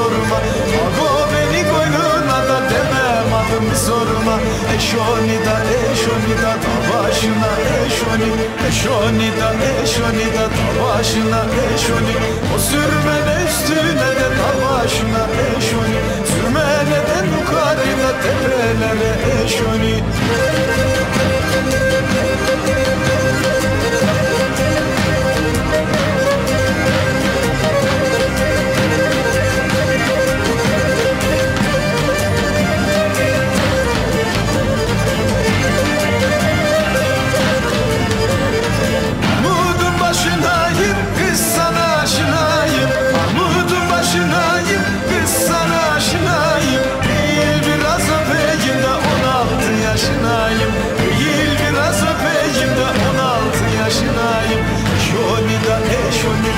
sorma. Ago beni koynuna da demem adımı sorma. Eşoni da eşoni da ta başına eşoni. Eşoni da eşoni da ta başına eşoni. O sürmen üstüne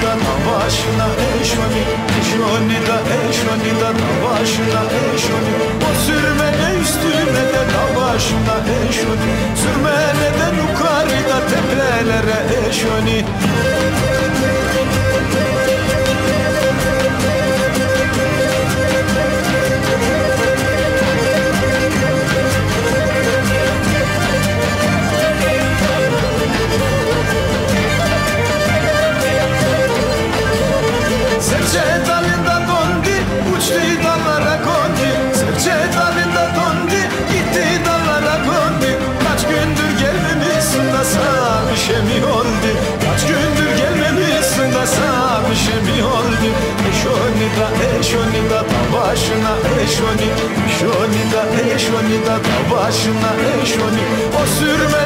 da başına eşoni Eşoni da eşoni da başına eşoni şey mi oldu Kaç gündür gelmemişsin de sana bir şey mi oldu Eşoni da eşoni da da başına eşoni Eşoni da eşoni da da başına eşoni O sürmene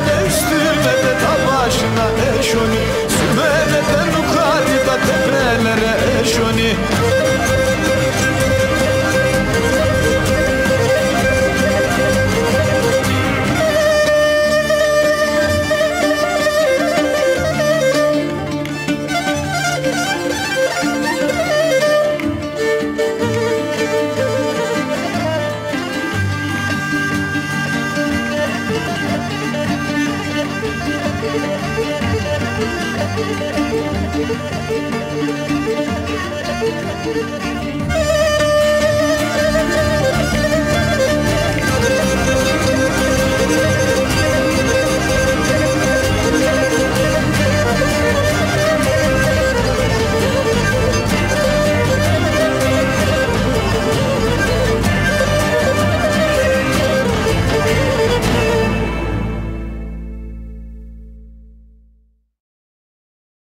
Thank you.